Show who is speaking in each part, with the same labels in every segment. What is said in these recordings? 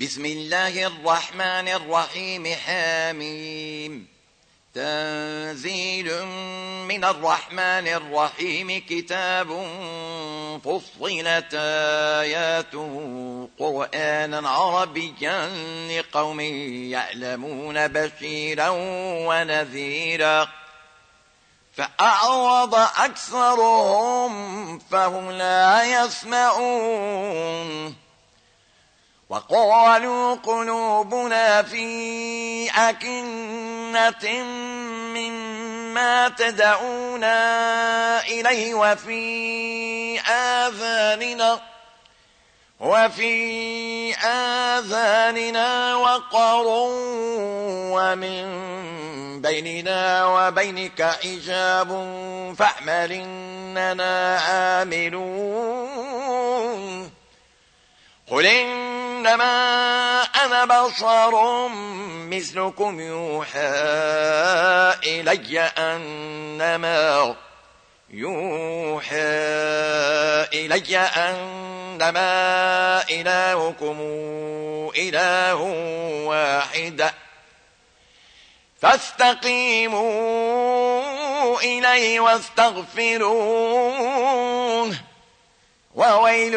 Speaker 1: بسم الله الرحمن الرحيم حاميم. تنزيل من الرحمن الرحيم كتاب فصلت آياته قرآنا عربيا لقوم يعلمون بشيرا ونذيرا. فأعرض أكثرهم فهم لا يسمعون. وقالوا قلوبنا في أكنة مما تدعونا إليه وفي آذاننا وفي آذاننا وقر ومن بيننا وبينك حجاب فاعمل إننا عاملون قل إنما أنا بصر مثلكم يوحى إلي أنما يوحى إلي أنما إلهكم إله واحد فاستقيموا إليه واستغفروه وويل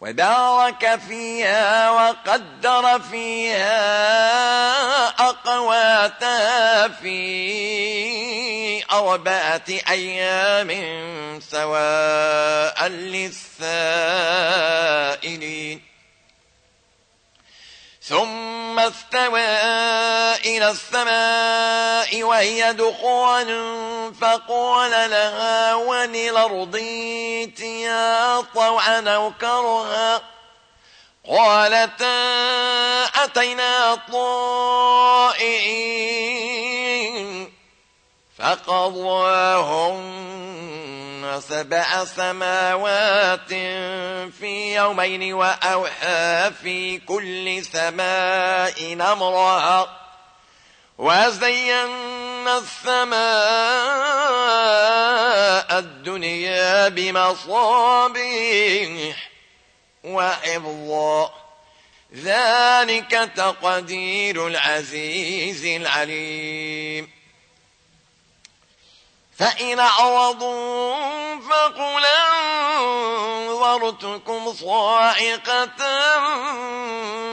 Speaker 1: وبارك فيها وقدر فيها أقواتها في أربعة أيام سواء للسائلين. ثم استوى إلى السماء وهي دخان فقال لها وللأرض طوعا أو كرها قالتا أتينا طائعين فقضاهن سبع سماوات في يومين وأوحى في كل سماء نمرها وزينا السماء الدنيا بمصابيح وحفظا ذلك تقدير العزيز العليم. فإن أعرضوا فقل أنظرتكم صاعقة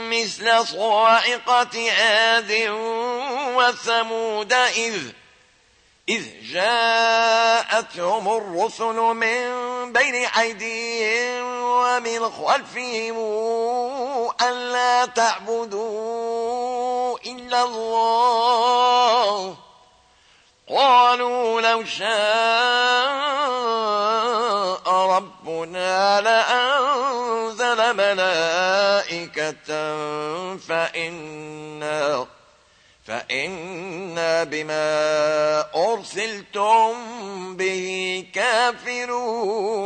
Speaker 1: مثل صاعقة عاد وثمود إذ إذ جاءتهم الرسل من بين أيديهم ومن خلفهم ألا تعبدوا إلا الله قالوا لو شاء ربنا لأنزل ملائكة فإنا فإنا بما أرسلتم به كافرون.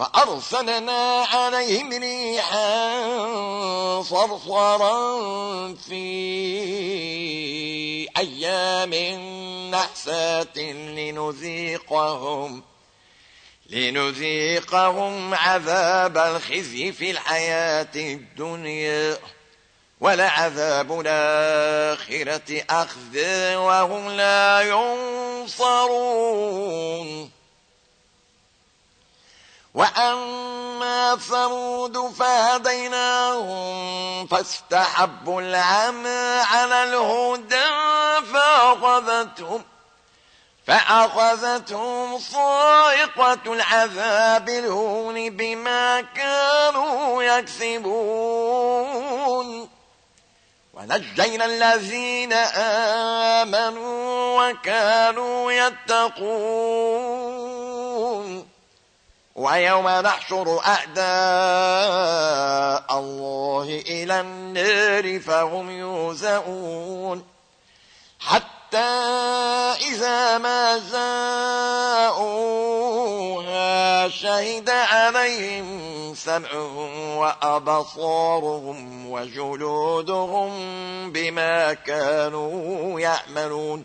Speaker 1: فأرسلنا عليهم ريحا صرصرا في أيام نحسات لنذيقهم لنذيقهم عذاب الخزي في الحياة الدنيا ولعذاب الآخرة أخذ وهم لا ينصرون وأما ثمود فهديناهم فاستحبوا العمى على الهدى فأخذتهم فأخذتهم صائقة العذاب الهون بما كانوا يكسبون. ونجينا الذين آمنوا وكانوا يتقون. ويوم نحشر أعداء الله إلى النار فهم يوزعون. حتى إذا ما زاءوها شهد عليهم سمعهم وأبصارهم وجلودهم بما كانوا يعملون.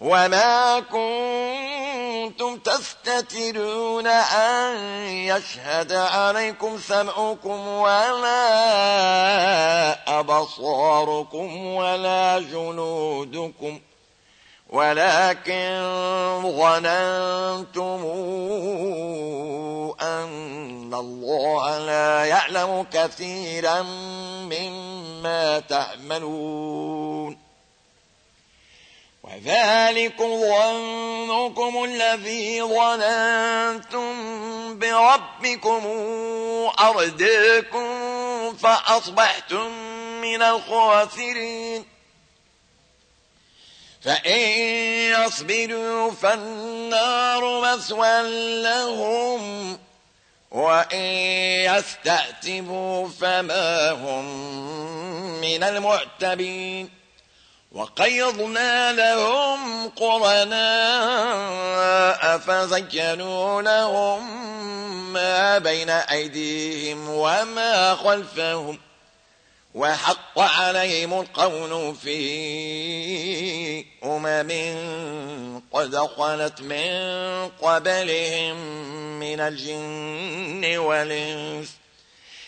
Speaker 1: وما كنتم تستترون أن يشهد عليكم سمعكم ولا أبصاركم ولا جنودكم ولكن ظننتم أن الله لا يعلم كثيرا مما تعملون وذلكم ظنكم الذي ظننتم بربكم أرداكم فأصبحتم من الخاسرين. فإن يصبروا فالنار مسوى لهم وإن يستأتبوا فما هم من المعتبين. وقيضنا لهم قرناء فزينوا لهم ما بين أيديهم وما خلفهم وحق عليهم القول في أمم قد خلت من قبلهم من الجن والإنس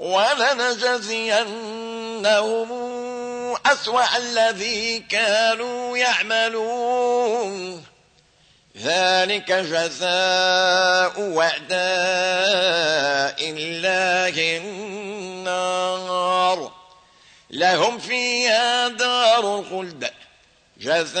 Speaker 1: ولنجزينهم أسوأ الذي كانوا يعملون. ذلك جزاء وعداء الله النار. لهم فيها دار الخلد. جزاء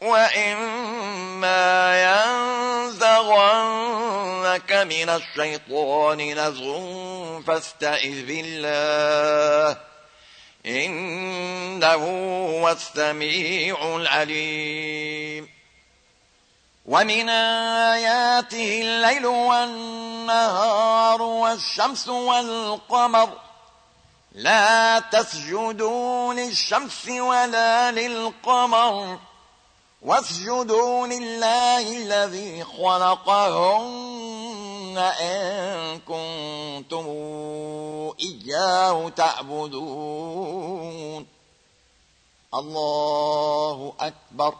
Speaker 1: وإما ينزغنك من الشيطان نزغ فاستئذ بالله إنه هو السميع العليم ومن آياته الليل والنهار والشمس والقمر لا تسجدوا للشمس ولا للقمر واسجدوا لله الذي خلقهن إن كنتم إياه تعبدون. الله أكبر.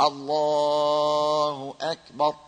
Speaker 1: الله أكبر.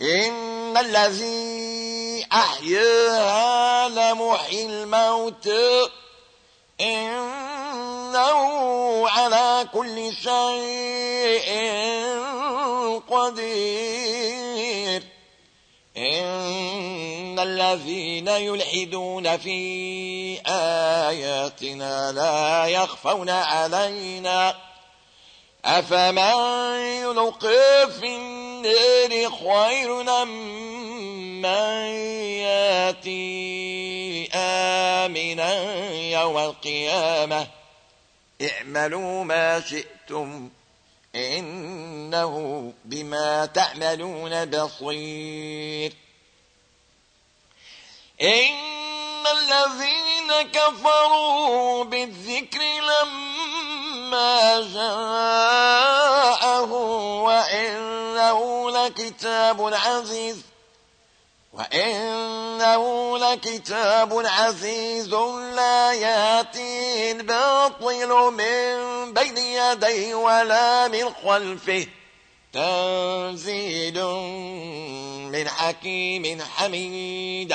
Speaker 1: إن الذي أحياها لمحيي الموت. إنه على كل شيء قدير. إن الذين يلحدون في آياتنا لا يخفون علينا. أفمن يلقي في النار خير من ياتي آمنا يوم القيامة. اعملوا ما شئتم إنه بما تعملون بصير. إن الذين كفروا بالذكر لما جاءه وإنه لكتاب عزيز وإنه لكتاب عزيز لا ياتي الباطل من بين يديه ولا من خلفه تنزيل من حكيم حميد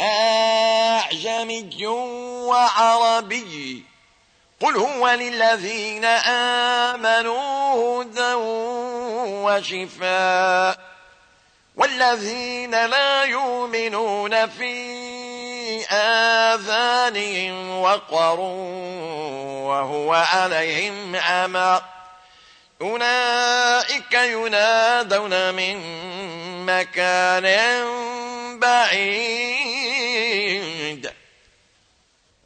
Speaker 1: أعجمي وعربي قل هو للذين آمنوا هدى وشفاء والذين لا يؤمنون في آذانهم وقر وهو عليهم عمى أولئك ينادون من مكان بعيد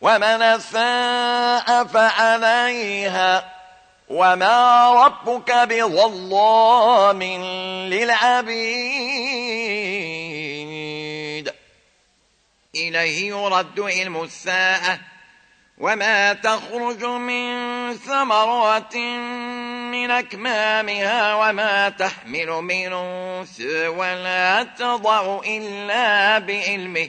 Speaker 1: ومن ساء فعليها وما ربك بظلام للعبيد. إليه يرد علم الساعة وما تخرج من ثمرات من أكمامها وما تحمل من أنثى ولا تضع إلا بعلمه.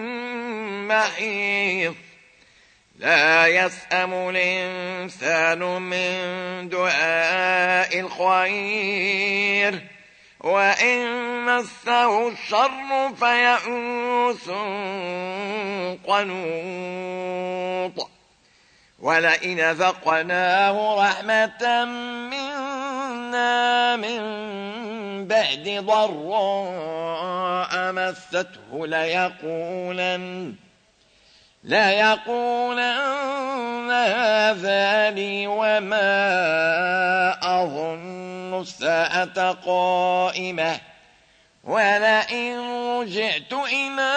Speaker 1: محيط لا يسأم الإنسان من دعاء الخير. وإن مسه الشر فيئوس قنوط. ولئن ذقناه رحمة منا من بعد ضراء مسته ليقولن ليقولن هذا لي وما أظن الساعة قائمة. ولئن رجعت إلى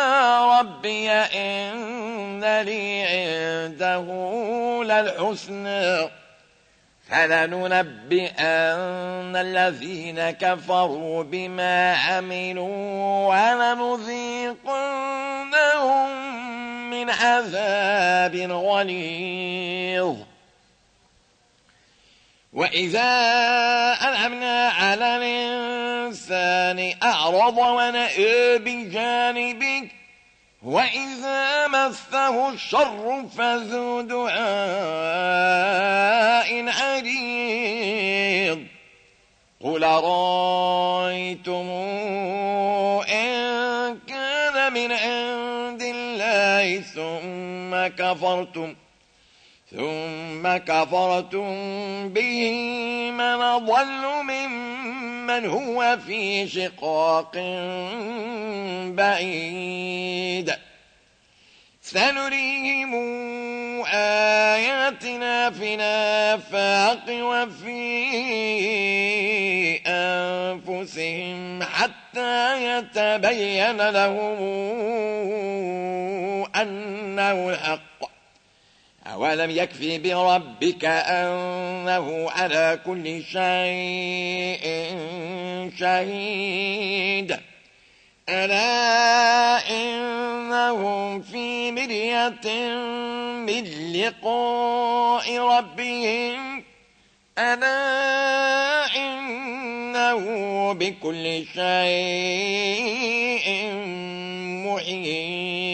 Speaker 1: ربي إن لي عنده للحسن فلننبئن الذين كفروا بما عملوا ولنذيقنهم من عذاب غليظ. وإذا ألهمنا على الإنسان أعرض ونأى بجانبه وإذا مسه الشر فذو دعاء عريض كفرتم ثم كفرتم به من ضل ممن هو في شقاق بعيد. سنريهم آياتنا في نافاق وفي أنفسهم حتى يتبين لهم أنه الحق. أولم يكفي بربك أنه على كل شيء شهيد. ألا إنهم في مرية من لقاء ربهم. ألا إنه بكل شيء محيط.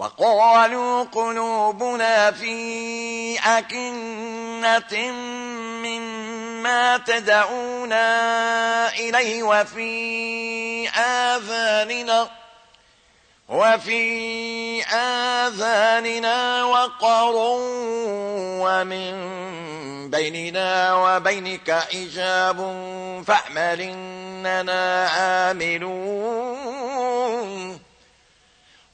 Speaker 1: وقالوا قلوبنا في أكنة مما تدعونا إليه وفي آذاننا وفي آذاننا وقر ومن بيننا وبينك حجاب فاعمل إننا عاملون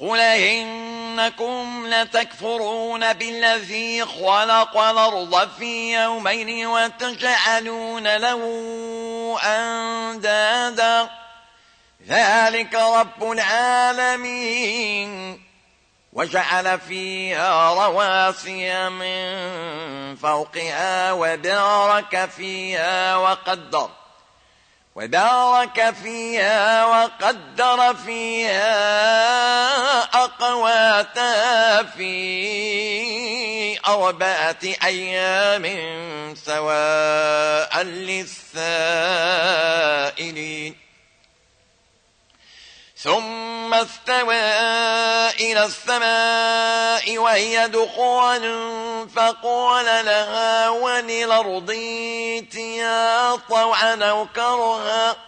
Speaker 1: قل إنكم لتكفرون بالذي خلق الأرض في يومين وتجعلون له أندادا ذلك رب العالمين وجعل فيها رواسي من فوقها وبارك فيها وقدر وبارك فيها وقدر فيها أقواتها في أربعة أيام سواء للسائلين. ثم استوى إلى السماء وهي دخان فقال لها وللأرض ائتيا طوعا أو كرها.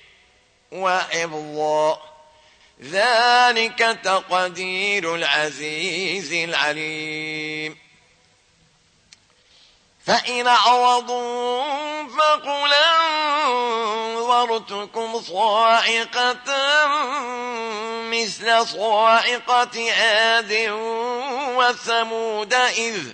Speaker 1: وحفظا ذلك تقدير العزيز العليم. فإن أعرضوا فقل أنظرتكم صاعقة مثل صاعقة عاد وثمود إذ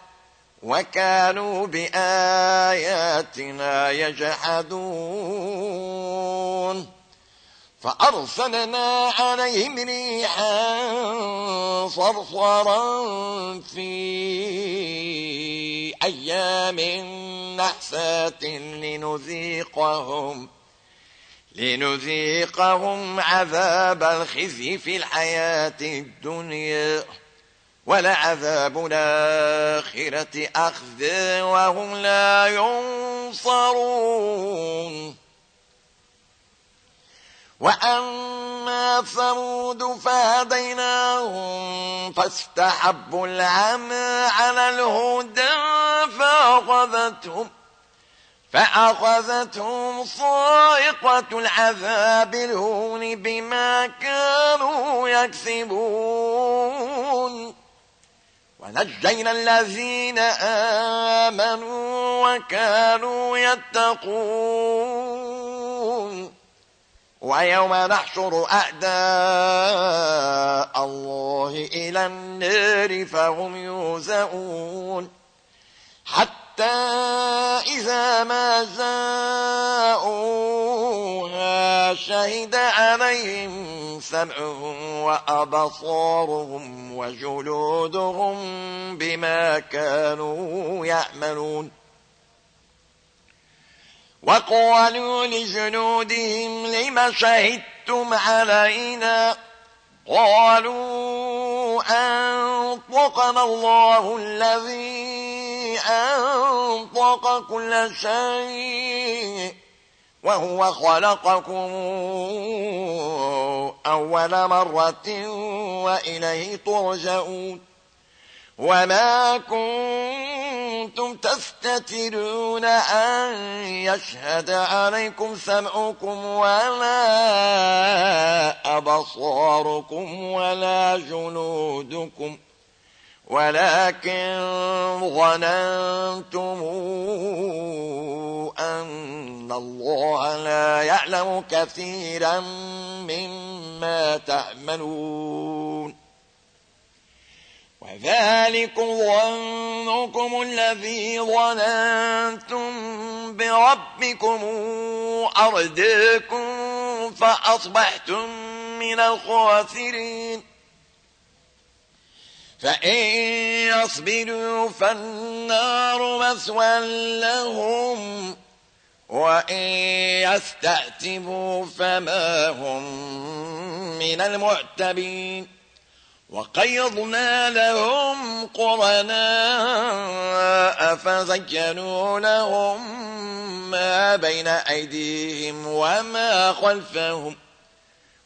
Speaker 1: وكانوا بآياتنا يجحدون. فأرسلنا عليهم ريحا صرصرا في أيام نحسات لنذيقهم لنذيقهم عذاب الخزي في الحياة الدنيا. ولعذاب الآخرة أخذ وهم لا ينصرون. وأما ثمود فهديناهم فاستحبوا العمى على الهدى فأخذتهم فأخذتهم صائقة العذاب الهون بما كانوا يكسبون. ونجينا الذين آمنوا وكانوا يتقون. ويوم نحشر أعداء الله إلى النار فهم يوزعون. حتى إذا ما زاءوها شهد عليهم سمعهم وأبصارهم وجلودهم بما كانوا يعملون. وقالوا لجنودهم لم شهدتم علينا؟ قالوا أنطقنا الله الذي أنطق كل شيء وهو خلقكم أول مرة وإليه ترجعون وما كنتم تفتترون أن يشهد عليكم سمعكم ولا أبصاركم ولا جنودكم ولكن ظننتم أن الله لا يعلم كثيرا مما تعملون. وذلكم ظنكم الذي ظننتم بربكم أردكم فأصبحتم من الخاسرين. فإن يصبروا فالنار مسوى لهم وإن يستأتبوا فما هم من المعتبين. وقيضنا لهم قرناء فزينوا لهم ما بين أيديهم وما خلفهم.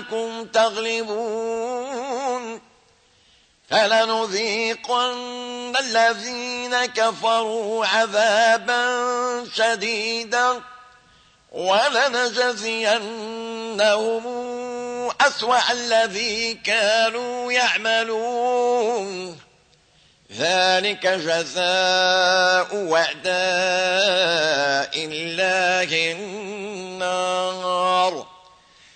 Speaker 1: لعلكم تغلبون فلنذيقن الذين كفروا عذابا شديدا ولنجزينهم أسوأ الذي كانوا يعملون. ذلك جزاء وعداء الله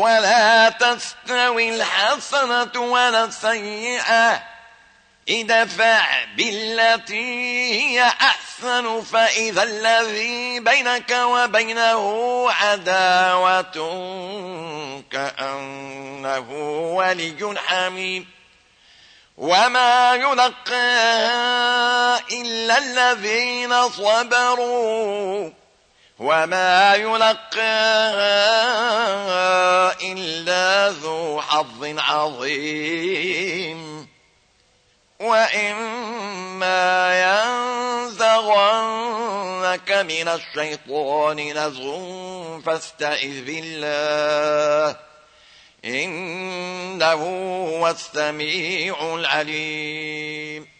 Speaker 1: ولا تستوي الحسنة ولا السيئة. ادفع بالتي هي أحسن فإذا الذي بينك وبينه عداوة كأنه ولي حميم. وما يلقى إلا الذين صبروا. وما يلقاها إلا ذو حظ عظيم وإما ينزغنك من الشيطان نزغ فاستئذ بالله إنه هو السميع العليم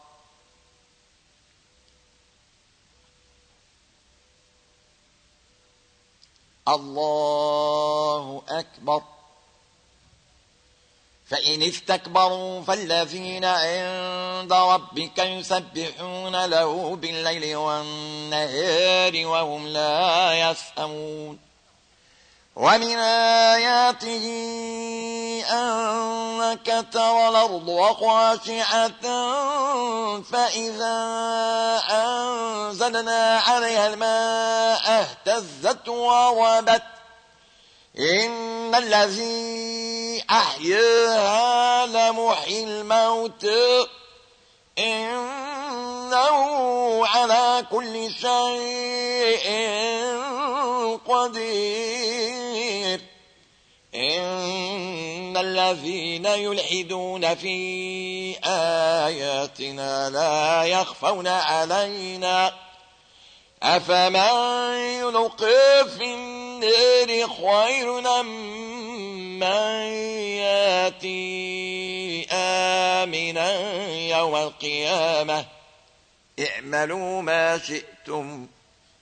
Speaker 1: الله أكبر. فإن استكبروا فالذين عند ربك يسبحون له بالليل والنهار وهم لا يسأمون. ومن آياته أنك ترى الأرض خاشعة فإذا أنزلنا عليها الماء اهتزت وربت إن الذي أحياها لمحيي الموت. إنه على كل شيء قدير. إن الذين يلحدون في آياتنا لا يخفون علينا. أفمن يلقي في النار خير من يأتي آمنا يوم القيامة؟ اعملوا ما شئتم.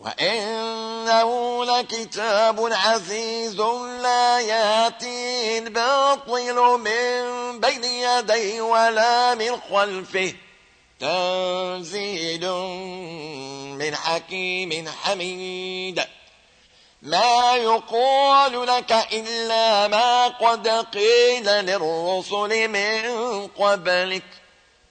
Speaker 1: وإنه لكتاب عزيز لا ياتي الباطل من بين يديه ولا من خلفه تنزيل من حكيم حميد ما يقال لك إلا ما قد قيل للرسل من قبلك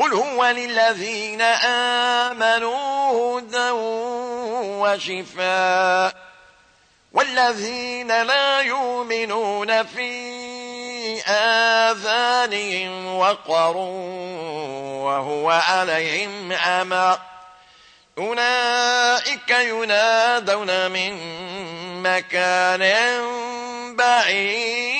Speaker 1: قل هو للذين آمنوا هدى وشفاء والذين لا يؤمنون في آذانهم وقر وهو عليهم عمى أولئك ينادون من مكان بعيد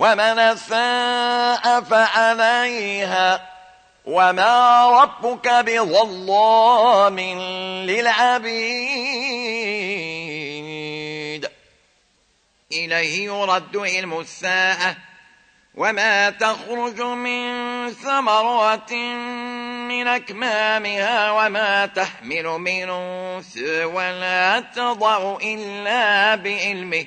Speaker 1: ومن ساء فعليها. وما ربك بظلام للعبيد. إليه يرد علم الساعة. وما تخرج من ثمرات من أكمامها وما تحمل من أنثى ولا تضع إلا بعلمه.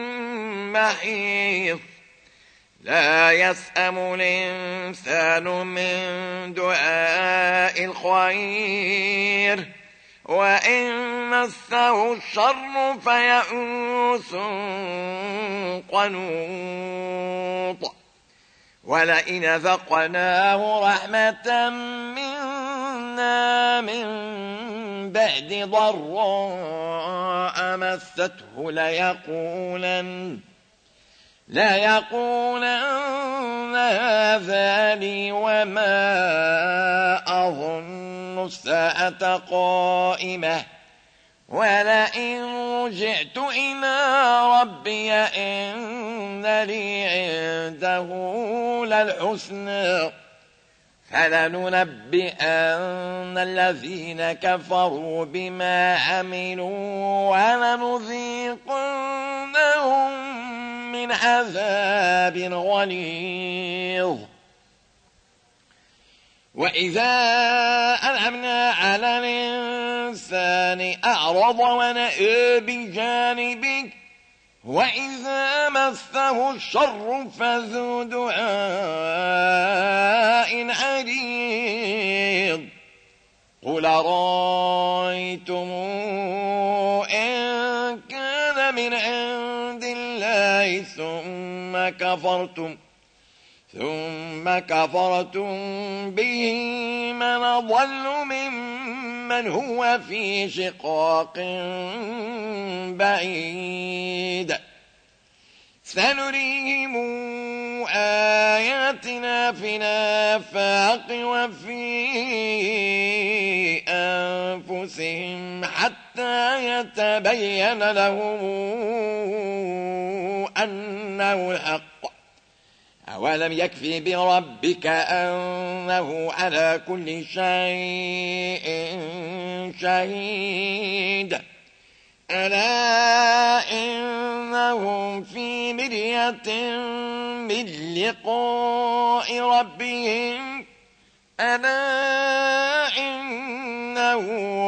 Speaker 1: محيط لا يسأم الإنسان من دعاء الخير. وإن مسه الشر فيئوس قنوط. ولئن ذقناه رحمة منا من بعد ضراء مسته ليقولن ليقولن هذا لي وما أظن الساعة قائمة ولئن رجعت إلى ربي إن لي عنده للحسن فلننبئن الذين كفروا بما عملوا ولنذيقنهم من عذاب غليظ. وإذا ألهمنا على الإنسان أعرض ونأى بجانبك وإذا مسه الشر فذو دعاء عريض. قل رأيتم كفرتم ثم كفرتم به من ضل ممن هو في شقاق بعيد. سنريهم آياتنا في نافاق وفي أنفسهم حتى يتبين لهم أنه الحق. أولم يكفي بربك أنه على كل شيء شهيد. ألا إنهم في مرية من لقاء ربهم. ألا إنه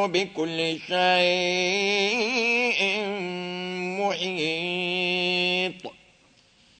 Speaker 1: بكل شيء محيط.